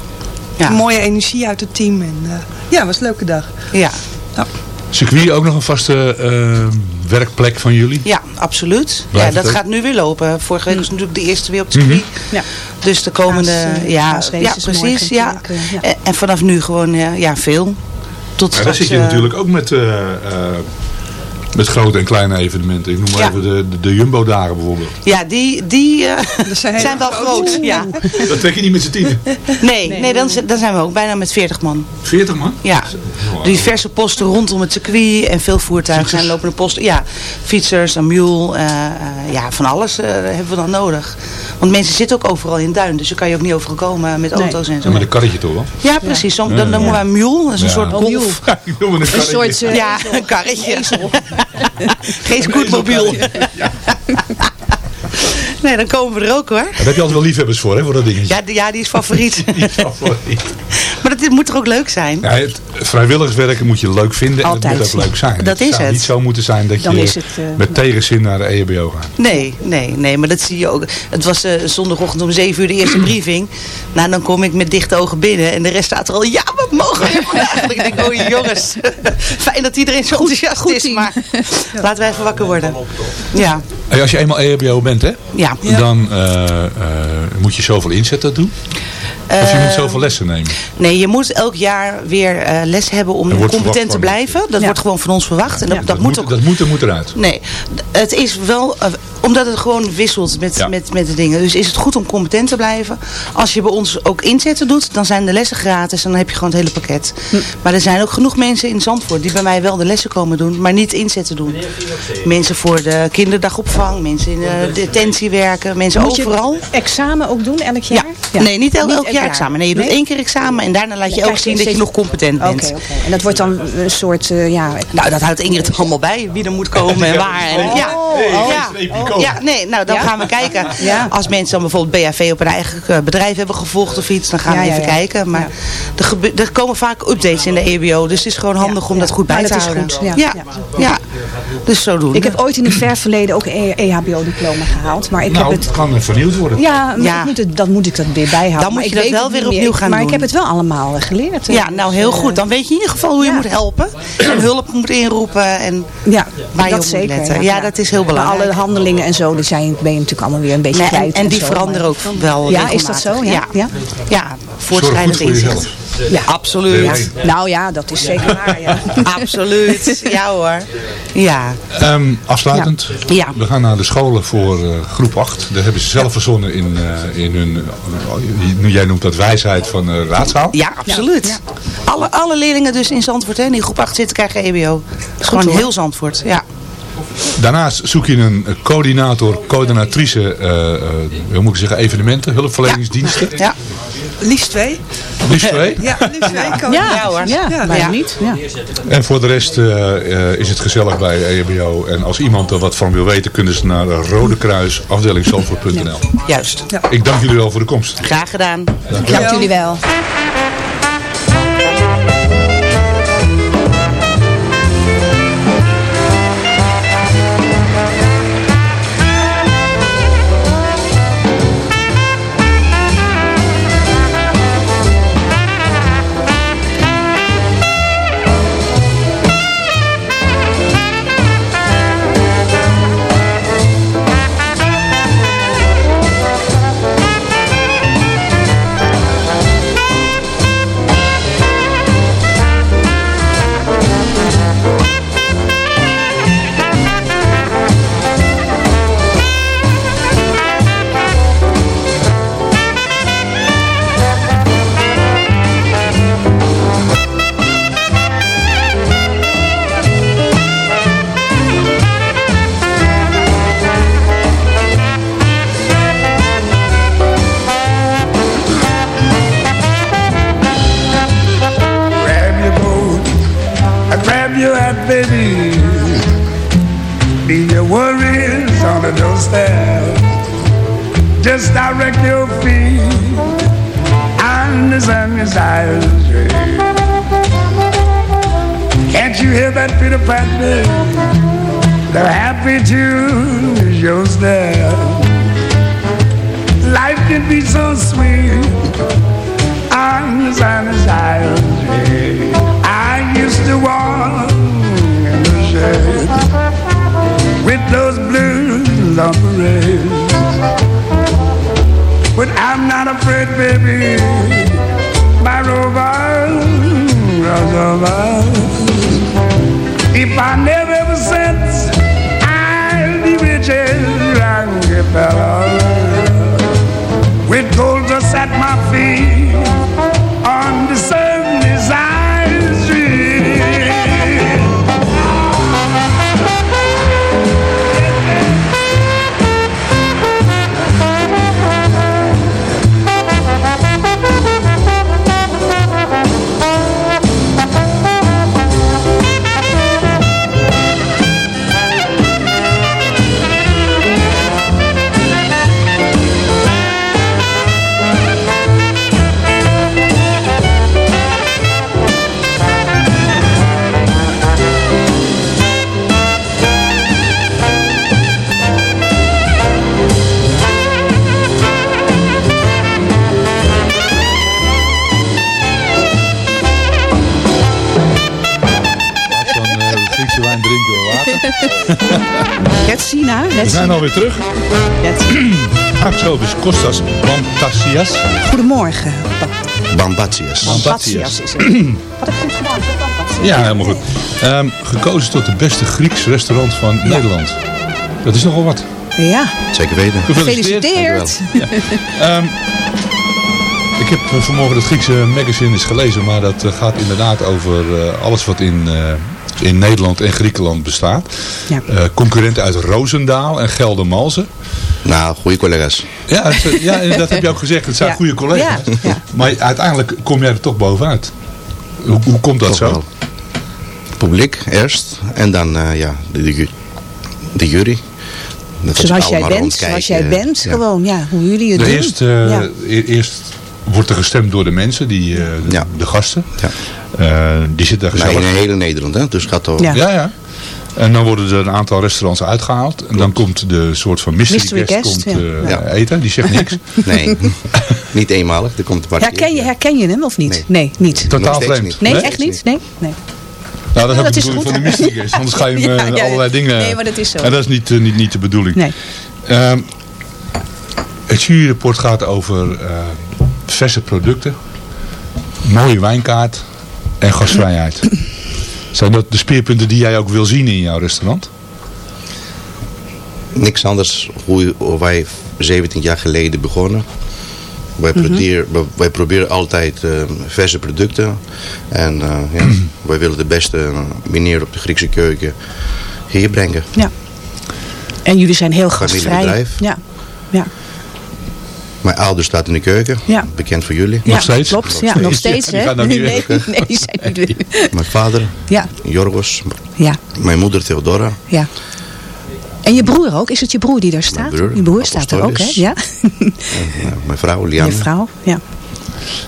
Ja. Mooie energie uit het team. En, eh, ja, het was een leuke dag. Ja. Circuit ook nog een vaste eh, werkplek van jullie? Ja, absoluut. Blijft ja, dat gaat nu weer lopen. Vorige week was natuurlijk de eerste weer op het circuit. Ja. Dus de komende... Haas, eh, ja, ja, precies. Ja. eh. En, en vanaf nu gewoon ja, veel. Tot Ja, daar straks, zit je natuurlijk ook met, eh, eh, met grote en kleine evenementen. Ik noem maar Ja. even de, de, de Jumbo-dagen bijvoorbeeld. Ja, die, die eh, zijn zijn, wel groot. Ja. Dat trek je niet met z'n tienen. Nee, nee, dan, dan zijn we ook bijna met 40 man. 40 man? Ja, diverse posten rondom het circuit en veel voertuigen zijn lopende posten. Ja, fietsers, een mule, eh, eh, ja, van alles eh, hebben we dan nodig. Want mensen zitten ook overal in duin, dus dan kan je ook niet overal komen met auto's en Ja, zo. met een karretje toch wel? Ja, precies. Dan, dan moeten we een mule, dat is een Ja. soort golf. [LAUGHS] Ja, een Een soort... Ja, een karretje. [LAUGHS] Geen scootmobiel. [LAUGHS] Nee, dan komen we er ook hoor. Daar heb je altijd wel liefhebbers voor, hè, voor dat dingetje. Ja, die, ja, die is favoriet. [LAUGHS] Die is favoriet. maar dat moet er ook leuk zijn. Ja, het vrijwilligerswerken moet je leuk vinden en Altijd. het moet ook leuk zijn. Dat het is zou het. niet zo moeten zijn dat Dan je het, eh, met tegenzin naar de EHBO gaat. Nee, nee, nee, maar dat zie je ook. Het was eh, zondagochtend om 7 uur de eerste [CLEARS THROAT] briefing. Nou, dan kom ik met dichte ogen binnen en de rest staat er al, ja, wat mogen we vandaag? [LAUGHS] Ik denk, oh jongens, [LAUGHS] fijn dat iedereen zo enthousiast is, maar [LAUGHS] laten wij even wakker worden. Ja, Hey, als je eenmaal EHBO bent, hè, ja. dan eh, eh, moet je zoveel inzetten doen. Of je moet zoveel lessen nemen. Nee, je moet elk jaar weer eh, les hebben om competent te blijven. Dat Ja. wordt gewoon van ons verwacht. En dat, dat, Dat, moet moet, ook dat moet er moet eruit. Nee, het is wel, eh, omdat het gewoon wisselt met, Ja. met, met de dingen. Dus is het goed om competent te blijven. Als je bij ons ook inzetten doet, dan zijn de lessen gratis en dan heb je gewoon het hele pakket. Hm. Maar er zijn ook genoeg mensen in Zandvoort die bij mij wel de lessen komen doen, maar niet inzetten doen. Mensen voor de kinderdagopvang, mensen in de detentie werken, mensen Moet je overal. examen ook doen elk jaar? Ja. Nee, niet elk, elk jaar examen. Nee, je doet één keer examen en daarna laat je krijg zien je dat je nog competent Oké, bent. oké. En dat wordt dan een soort, eh, ja... Nou, dat houdt Ingrid allemaal bij. Wie er moet komen en [LAUGHS] waar. En, ja. Ja. ja, nee, nou dan Ja? gaan we kijken. [LAUGHS] Ja. Als mensen dan bijvoorbeeld BHV op een eigen eh, bedrijf hebben gevolgd of iets, dan gaan Ja, we ja, even ja. kijken. Maar er, gebe- er komen vaak updates in de EBO, dus het is gewoon handig om dat goed bij Maar te dat is houden. goed, ja. ja. ja. dus zodoende. Ik heb ooit in het ver verleden ook een EHBO-diploma gehaald. Maar ik nou, heb het het... kan vernieuwd worden. Ja, maar Ja. ik moet het, dan moet ik dat weer bijhouden. Dan moet Maar je ik dat weet wel weer meer. opnieuw gaan Maar ik doen. heb het wel allemaal geleerd. hè. ja, nou heel goed. Dan weet je in ieder geval hoe je ja. moet helpen. En hulp moet inroepen en Ja, waar je dat op moet zeker. letten. Ja, dat is heel Belangrijk. alle handelingen en zo, die zijn, ben je natuurlijk allemaal weer een beetje Nee, en, kwijt. en die zo, veranderen maar- ook wel Ja, is dat zo? Ja? Ja, Ja? ja voortschrijdend Zorg goed voor inzicht. Ja. Absoluut. Nou ja, dat is zeker waar. Ja. [LAUGHS] Absoluut. Ja hoor. Ja. Ehm, afsluitend. Ja. We gaan naar de scholen voor eh, groep 8. Daar hebben ze zelf verzonnen in, eh, in hun, eh, jij noemt dat wijsheid van eh raadzaal. Ja, absoluut. Alle, alle leerlingen dus in Zandvoort, hè, die in groep 8 zitten, krijgen EBO. Dat is gewoon hoor. heel Zandvoort. Ja. Daarnaast zoek je een coördinator, coördinatrice, eh, eh, hoe moet ik zeggen, evenementen, hulpverleningsdiensten. Ja. Liefst twee. Liefst twee. [LAUGHS] Ja, liefst twee. Kan Ja, hoor. Ja, Ja. waarom Ja. niet? Ja. En voor de rest eh, eh, is het gezellig bij EHBO. En als iemand er wat van wil weten, kunnen ze naar Rode Kruis, afdeling. Juist. Ik dank jullie wel voor de komst. Graag gedaan. Dank jullie wel. We zijn alweer terug. Arxobis Kostas Bantasias. Goedemorgen. Bambatias. Bambatias is het. [CLEARS THROAT] Had ik goed gedaan? Ja, helemaal goed. Ehm, gekozen tot de beste Grieks restaurant van Nederland. Dat is nogal wat. Ja. Zeker weten. Gefeliciteerd. Ja. Ehm, ik heb eh, vanmorgen het Griekse magazine eens gelezen, maar dat eh, gaat inderdaad over eh, alles wat in, eh, in Nederland en Griekenland bestaat. Ja. Eh, concurrenten uit Roosendaal en Geldermalsen. Nou, goede collega's. Ja, het, eh, ja, en dat heb je ook gezegd. Het zijn Ja. goede collega's. Ja, ja. Maar uiteindelijk kom jij er toch bovenuit. Hoe, hoe komt dat Toch zo? wel. Publiek eerst en dan eh, ja, de, de, ju- de jury. Dat Zoals jij bent, zoals jij bent, ja. gewoon, ja, hoe jullie het De doen. eerst, eh, ja. e- eerst wordt er gestemd door de mensen, die, eh, de, Ja. de gasten. Ja. Eh, die zitten daar Nou, gezellig. in hele Nederland, hè? dus het gaat al. Ja. Ja, ja. En dan worden er een aantal restaurants uitgehaald. En dan komt de soort van mystery, Mystery guest, guest, komt, ja. eh, Ja. eten. Die zegt niks. [LAUGHS] Nee, [LAUGHS] niet eenmalig. Er komt een paar Herken, je, herken je hem of niet? Nee. Nee, niet. Totaal vreemd. niet. Nee, Nee? echt niet? Nee? nee. Nou, dat Ja, heb dat ik is goed. van de mystery guest. Anders ga je [LAUGHS] hem Ja, eh, ja, allerlei dingen... nee, maar dat is zo. En dat is niet, niet, niet de bedoeling. Nee. Ehm, het juryrapport gaat over eh, verse producten, mooie wijnkaart en gastvrijheid. Zijn dat de speerpunten die jij ook wil zien in jouw restaurant? Niks anders hoe, hoe wij 17 jaar geleden begonnen. Wij, Mhm. proberen, wij proberen altijd eh, verse producten. En eh, ja, [CLEARS THROAT] wij willen de beste eh, meneer op de Griekse keuken hier brengen. Ja. En jullie zijn heel gastvrij. Familiebedrijf. Ja. Ja. Mijn ouder staat in de keuken, Ja. bekend voor jullie. ja, steeds? Klopt, Nog ja, nog steeds. hè? gaan nou [LAUGHS] nee, weg. nee, die zijn niet weg. [LAUGHS] Mijn vader, Ja, Jorgos, ja, mijn moeder Theodora. ja. En je broer ook? Is het je broer die daar staat? broer, je broer staat er ook, hè? Ja. En, eh, mijn vrouw Lianne. Je vrouw, ja.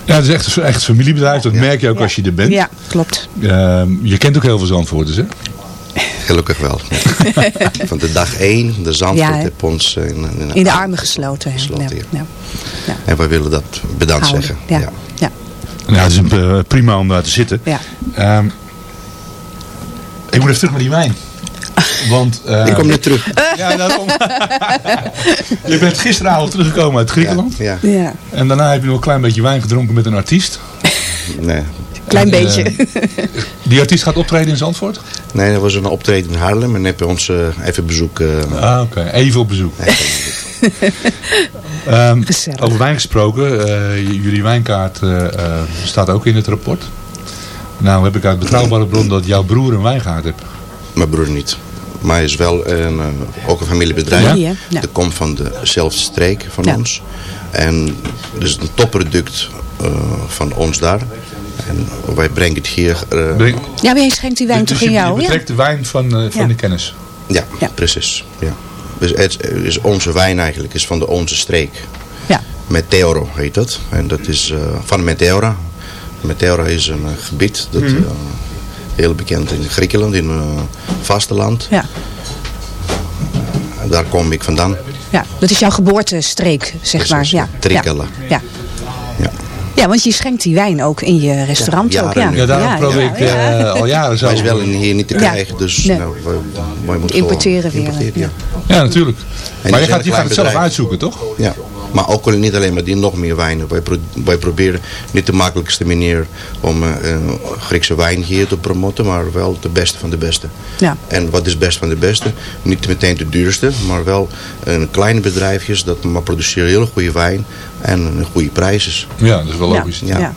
Ja, het is echt, echt een familiebedrijf. Dat merk je ook als je er bent. Ja, klopt. Ehm, je kent ook heel veel Zandvoorters, hè? Gelukkig wel. ja. [LAUGHS] Van de dag één, de Zandvoort Ja, heeft ons in, in, In de armen gesloten. ja. ja. Ja. En wij willen dat bedankt Houden. zeggen. Ja. Ja. Ja. Nou, het is een, eh, prima om daar te zitten. Ja. Ehm, ik moet even terug naar die wijn. Want, eh, Ik kom net terug. Ja, daarom. [LAUGHS] je bent gisteravond teruggekomen uit Griekenland. Ja, Ja. En daarna heb je nog een klein beetje wijn gedronken met een artiest. nee. Klein En, beetje. eh, die artiest gaat optreden in Zandvoort? nee, er was een optreden in Haarlem en heb je ons eh, even bezoek. eh, Ah, oké. Even op bezoek. [LAUGHS] Ehm, Gezellig. over wijn gesproken. eh, jullie wijnkaart staat ook in het rapport. Nou heb ik uit betrouwbare bron dat jouw broer een wijngaard heeft. Mijn broer niet. Maar hij is wel een, eh, ook een familiebedrijf. Familie, hè? Ja. Dat komt van dezelfde streek van Ja. ons. En dus een topproduct eh, van ons daar. En wij brengen het hier. eh, Ja, maar jij schenkt die wijn dus toch in jou? je Ja. betrekt de wijn van, eh, van Ja. de kennis. Ja, precies. Ja. Dus het is onze wijn eigenlijk, is van de onze streek. Ja. Meteoro heet dat. En dat is eh, van Meteora. Meteora is een gebied dat Mhm. eh, heel bekend in Griekenland, in het vasteland. Ja. Daar kom ik vandaan. Ja, dat is jouw geboortestreek, zeg maar. Ja. Ja. Ja. Ja, want je schenkt die wijn ook in je restaurant. ook, ja. Ja, daarom probeer ik ja. eh, al jaren zo. Hij is wel in- hier niet te Ja. krijgen, dus Nee. nou, wij, wij moeten Importeren weer, importeren, Ja, natuurlijk. En Maar je gaat, je gaat het zelf uitzoeken, toch? Ja, maar ook al niet alleen maar die, nog meer wijnen. Wij, pro- wij proberen niet de makkelijkste manier om eh, eh, Griekse wijn hier te promoten, maar wel de beste van de beste. Ja. En wat is best van de beste? Niet meteen de duurste, maar wel een kleine bedrijfjes dat maar produceren heel goede wijn en een goede prijs is. Ja, dat is wel logisch. Ja. Ja.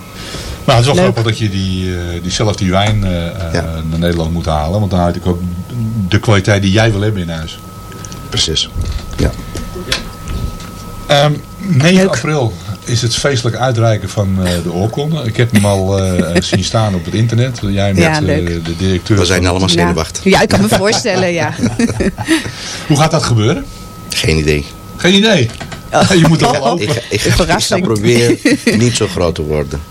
Maar het is wel Leuk. grappig dat je die, eh, die zelf die wijn eh, eh, naar Nederland moet halen. Want dan houd ik ook de kwaliteit die jij wil hebben in huis. Precies. Ja. Ehm 9 april is het feestelijk uitreiken van eh, de oorkonde. Ik heb hem al eh, [LAUGHS] zien staan op het internet. Jij met Ja, eh, de directeur. We zijn allemaal Ja. zenuwachtig. ja, ik kan me voorstellen, ja. [LAUGHS] Hoe gaat dat gebeuren? Geen idee. Geen idee. [LAUGHS] Je moet er wel open. Ik, ga- ik, ik ga proberen niet zo groot te worden.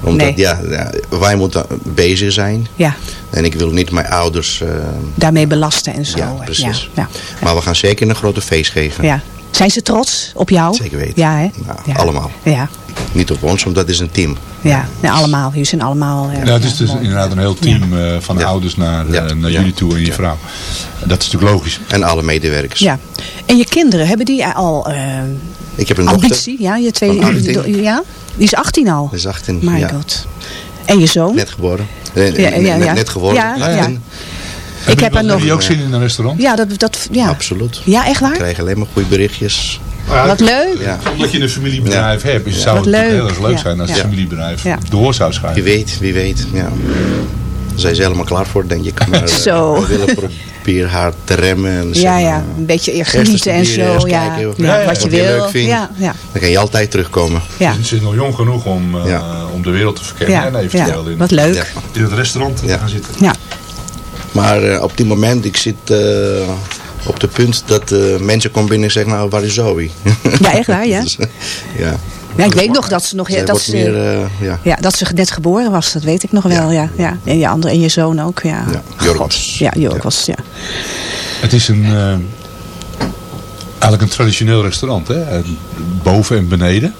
Omdat, Nee. ja, ja, wij moeten bezig zijn. Ja, En ik wil niet mijn ouders... daarmee belasten en zo. Ja, precies. Ja, Maar we gaan zeker een grote feest geven. ja. Zijn ze trots op jou? Zeker weten. Ja, hè? Nou, Ja. Allemaal. Ja, Niet op ons, want dat is een team. ja. Allemaal. Jullie zijn allemaal... eh, Ja, het is dus mooi. inderdaad een heel team eh, van Ja. ouders naar, eh, naar Ja. jullie toe en je vrouw. Dat is natuurlijk logisch. En alle medewerkers. Ja. En je kinderen, hebben die al Ik heb een dochter. ambitie? Ja, je twee, Van 18. do- ja? Die is 18 al. Is 18. My ja. god. En je zoon? Net geboren. Ja, net, ja, ja. net geworden. Ja, ja. 18. Ik heb er nog... Heb je ook zin in een restaurant? Ja, dat, dat, ja. Absoluut. Ja, echt Ik waar? krijg alleen maar goede berichtjes. Wat leuk. Ja. Omdat je een familiebedrijf hebt, is- zou Wat het leuk. heel erg leuk Ja. zijn als het Ja. familiebedrijf Ja. door zou Wie schuiven. weet, wie weet. Ja. Daar zijn ze helemaal klaar voor, denk ik. [LAUGHS] Maar, eh, Zo. We willen proberen haar te remmen. En Ja, ja. Een beetje genieten en zo. Ja. Ja, ja, wat je wat je wil. leuk vindt. Ja, ja. Dan kan je altijd terugkomen. Ja. Ze is nog jong genoeg om, eh, Ja. om de wereld te verkennen Ja, en eventueel ja. in, Wat leuk. Ja. in het restaurant te Ja. gaan zitten. Ja. Maar eh, op dit moment, ik zit eh, op het punt dat eh, mensen komen binnen en zeggen, nou, waar is Zoe? Ja, echt waar, ja? [LAUGHS] Dus, ja. Ja, ik weet nog dat ze nog... Zij dat, ze, meer, ja, ja, dat ze net geboren was, dat weet ik nog wel. Ja. Ja. En je andere en je zoon ook. Ja, ja, Jorg. God. Ja, Jorg was, ja. Het is een, eh, eigenlijk een traditioneel restaurant. Hè? Boven en beneden.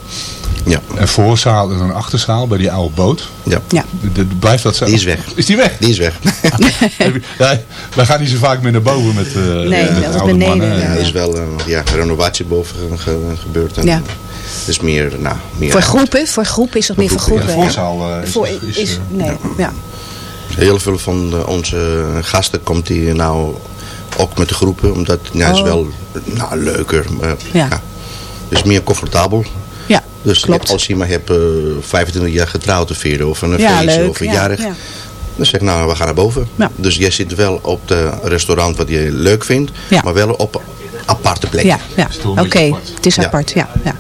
Ja. Een voorzaal en een achterzaal bij die oude boot. Ja. Ja. De- de- blijft dat zo? Die is weg. Is die weg? Die is weg. [LAUGHS] ja, wij gaan niet zo vaak meer naar boven met, eh Nee, met altijd oude beneden, mannen. ja. Er is wel een ja, renovatie boven ge- ge- gebeurd. En Ja. Het is meer, nou, meer Voor groepen, voor groepen is dat meer voor groepen, Ja, de voorzaal eh, is, Voor, is, is, eh, nee, ja. Heel veel van de- onze gasten komt hier nou ook met de groepen. Omdat ja, het is Oh. wel nou, leuker. maar, Ja. ja. Het is meer comfortabel. Ja, Dus klopt. als je maar hebt eh 25 jaar getrouwd te vieren of een Ja, feestje of een ja, jarig. ja. Dan zeg ik nou, we gaan naar boven. Ja. Dus jij zit wel op de restaurant wat je leuk vindt. Ja. Maar wel op aparte plek. Ja, ja. oké. Het is apart, ja. ja.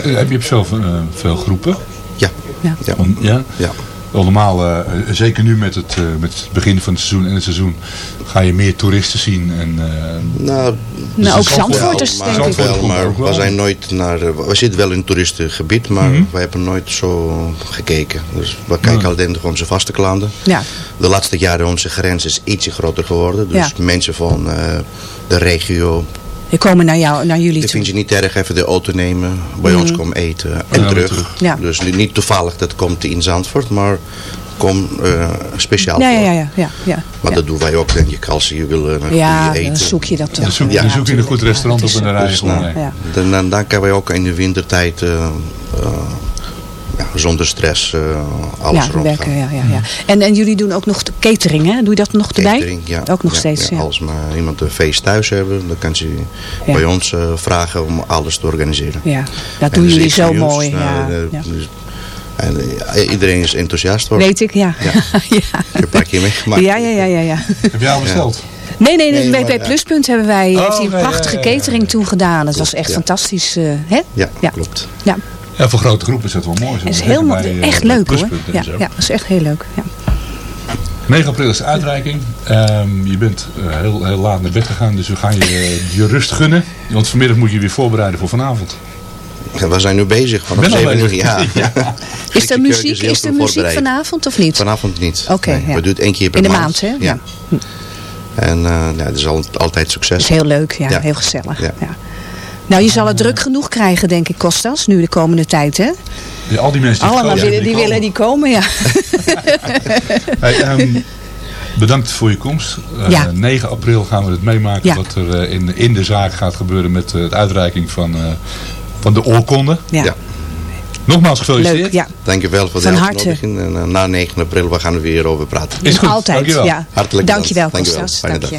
Heb je veel, eh, veel groepen? Ja. Ja. Ja. Allemaal, eh, zeker nu met het, eh, met het begin van het seizoen en het seizoen, ga je meer toeristen zien. En, eh, Nou, Nou, ook Zandvoort Zandvoorters, maar, denk ik. Zandvoort wel, maar we zijn nooit naar. We zitten wel in het toeristengebied, maar Mhm. we hebben nooit zo gekeken. Dus we kijken Ja. alleen naar onze vaste klanten. Ja. De laatste jaren onze grens is ietsje groter geworden. Dus Ja. mensen van eh, de regio. Die komen naar, jou, naar jullie toe. vind je niet erg even de auto nemen, bij ons komen eten en Ja, terug. terug. Ja. Dus niet toevallig dat komt in Zandvoort, maar kom eh, speciaal Ja, ja, voor. ja, ja, ja, ja. Maar dat doen wij ook, denk ik, als je wil een Ja, goede eten. dan zoek je dat toch. dan zoek, Ja. dan zoek je een goed restaurant Ja, op het en is- dan rij Dus, nou. Ja. Dan, dan, dan kunnen wij ook in de wintertijd eh, eh, ja, zonder stress eh, alles ja, rondgaan. werken, ja, ja, ja. En, en jullie doen ook nog de catering, hè? Doe je dat nog erbij? Catering, ja. Ook nog Ja, steeds, ja. Als maar iemand een feest thuis hebben, dan kan ze Ja. bij ons eh, vragen om alles te organiseren. Ja, dat En doen dus jullie zo mooi. nou, ja, eh, ja. dus- en iedereen is enthousiast voor. Weet ik, ja. Ja. [LAUGHS] ja. Ik heb een meegemaakt. Ja, ja, ja, ja, ja. Heb jij al besteld? Nee, nee, nee, Nee, bij, maar, bij ja. Pluspunt hebben wij, Oh, heeft hij een nee, prachtige ja, ja, ja. catering toen gedaan. Het was echt ja. fantastisch, eh, hè? Ja, Ja. klopt. Ja, Ja, voor grote groepen is dat wel mooi. het is heel mooi. eh, Echt bij leuk hoor. Ja, dat is echt heel leuk. Ja. 9 april is de uitreiking. Ehm, je bent eh, heel, heel laat naar bed gegaan, dus we gaan je eh, je rust gunnen. Want vanmiddag moet je weer voorbereiden voor vanavond. Ja, we zijn nu bezig vanaf Ben al 7 uur. bezig. Ja. [LAUGHS] Ja. Is er Griekse muziek, is er muziek vanavond of niet? Vanavond niet. Oké, Nee, ja. We doen het één keer per In de maand. maand, hè? Ja. En eh ja, het is al, altijd succes. Dat is heel leuk, ja, Ja. heel gezellig. Ja. Nou, je zal het druk genoeg krijgen, denk ik, Kostas, nu de komende tijd, hè? Ja, al die mensen die Allemaal komen, willen, die willen die komen, ja. [LAUGHS] Hey, ehm, bedankt voor je komst. Eh, Ja. 9 april gaan we het meemaken Ja. wat er eh, in, in de zaak gaat gebeuren met eh, de uitreiking van, eh, van de oorkonde. Ja. Ja. Nogmaals gefeliciteerd. Leuk, ja. Dankjewel voor de Van harte. uitnodiging. En na 9 april we gaan we weer over praten. Is goed, Altijd, dankjewel. ja. Hartelijk Dankjewel, bedankt. Dankjewel. Kostas. Fijne Dank je.